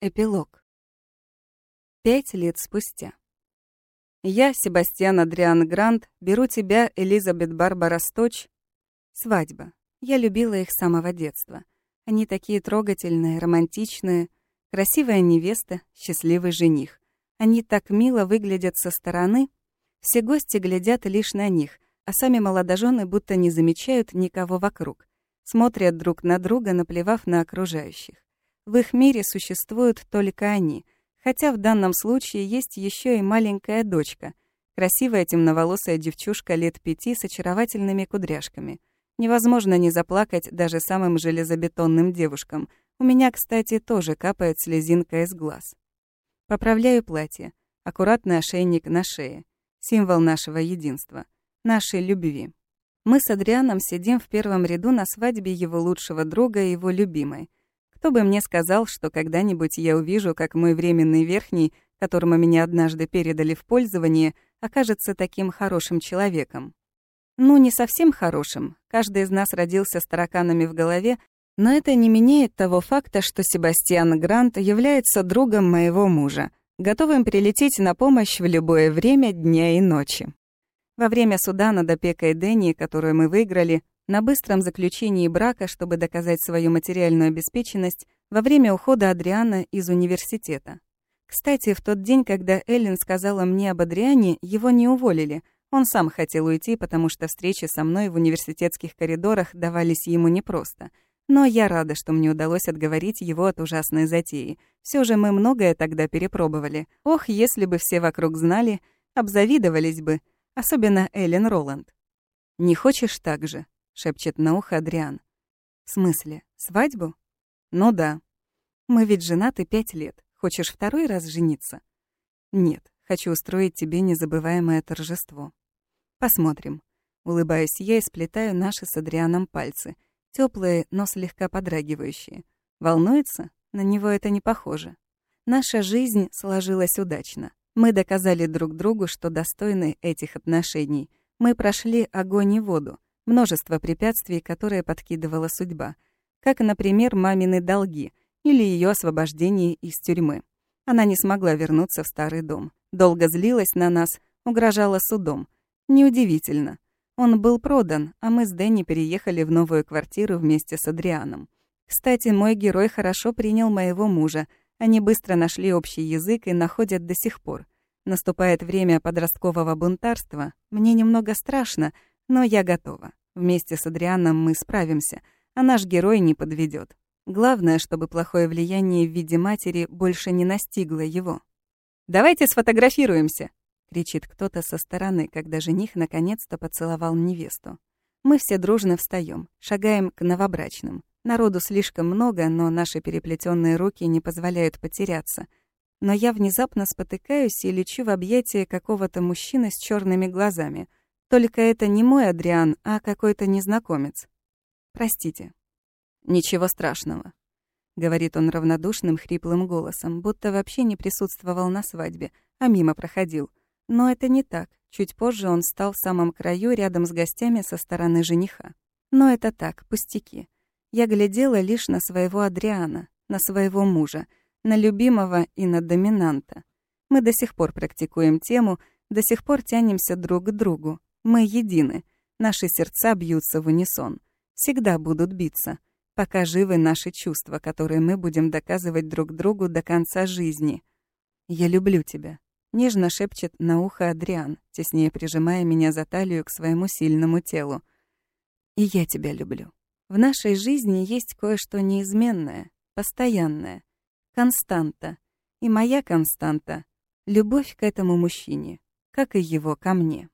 Эпилог. Пять лет спустя. Я, Себастьян Адриан Грант, беру тебя, Элизабет Барбара Сточ. Свадьба. Я любила их с самого детства. Они такие трогательные, романтичные, красивая невеста, счастливый жених. Они так мило выглядят со стороны. Все гости глядят лишь на них, а сами молодожены будто не замечают никого вокруг. Смотрят друг на друга, наплевав на окружающих. В их мире существуют только они, хотя в данном случае есть еще и маленькая дочка, красивая темноволосая девчушка лет пяти с очаровательными кудряшками. Невозможно не заплакать даже самым железобетонным девушкам. У меня, кстати, тоже капает слезинка из глаз. Поправляю платье. Аккуратный ошейник на шее. Символ нашего единства. Нашей любви. Мы с Адрианом сидим в первом ряду на свадьбе его лучшего друга и его любимой. Кто бы мне сказал, что когда-нибудь я увижу, как мой временный верхний, которому меня однажды передали в пользование, окажется таким хорошим человеком. Ну, не совсем хорошим. Каждый из нас родился с тараканами в голове, но это не меняет того факта, что Себастьян Грант является другом моего мужа, готовым прилететь на помощь в любое время дня и ночи. Во время суда над опекой Дэнни, которую мы выиграли, на быстром заключении брака, чтобы доказать свою материальную обеспеченность, во время ухода Адриана из университета. Кстати, в тот день, когда Эллен сказала мне об Адриане, его не уволили. Он сам хотел уйти, потому что встречи со мной в университетских коридорах давались ему непросто. Но я рада, что мне удалось отговорить его от ужасной затеи. Все же мы многое тогда перепробовали. Ох, если бы все вокруг знали, обзавидовались бы. Особенно Эллен Роланд. «Не хочешь так же?» Шепчет на ухо Адриан. В смысле, свадьбу? Ну да. Мы ведь женаты пять лет. Хочешь второй раз жениться? Нет, хочу устроить тебе незабываемое торжество. Посмотрим. Улыбаюсь я и сплетаю наши с Адрианом пальцы. Теплые, но слегка подрагивающие. Волнуется? На него это не похоже. Наша жизнь сложилась удачно. Мы доказали друг другу, что достойны этих отношений. Мы прошли огонь и воду множество препятствий, которые подкидывала судьба, как, например, мамины долги или ее освобождение из тюрьмы. Она не смогла вернуться в старый дом. Долго злилась на нас, угрожала судом. Неудивительно. Он был продан, а мы с Дэнни переехали в новую квартиру вместе с Адрианом. Кстати, мой герой хорошо принял моего мужа. Они быстро нашли общий язык и находят до сих пор. Наступает время подросткового бунтарства. Мне немного страшно, но я готова. Вместе с Адрианом мы справимся, а наш герой не подведет. Главное, чтобы плохое влияние в виде матери больше не настигло его. «Давайте сфотографируемся!» — кричит кто-то со стороны, когда жених наконец-то поцеловал невесту. Мы все дружно встаем, шагаем к новобрачным. Народу слишком много, но наши переплетенные руки не позволяют потеряться. Но я внезапно спотыкаюсь и лечу в объятия какого-то мужчины с черными глазами — только это не мой Адриан, а какой-то незнакомец. Простите. Ничего страшного, говорит он равнодушным, хриплым голосом, будто вообще не присутствовал на свадьбе, а мимо проходил. Но это не так. Чуть позже он стал в самом краю рядом с гостями со стороны жениха. Но это так, пустяки. Я глядела лишь на своего Адриана, на своего мужа, на любимого и на доминанта. Мы до сих пор практикуем тему, до сих пор тянемся друг к другу. Мы едины. Наши сердца бьются в унисон. Всегда будут биться. Пока живы наши чувства, которые мы будем доказывать друг другу до конца жизни. «Я люблю тебя», — нежно шепчет на ухо Адриан, теснее прижимая меня за талию к своему сильному телу. «И я тебя люблю». В нашей жизни есть кое-что неизменное, постоянное, константа. И моя константа — любовь к этому мужчине, как и его ко мне.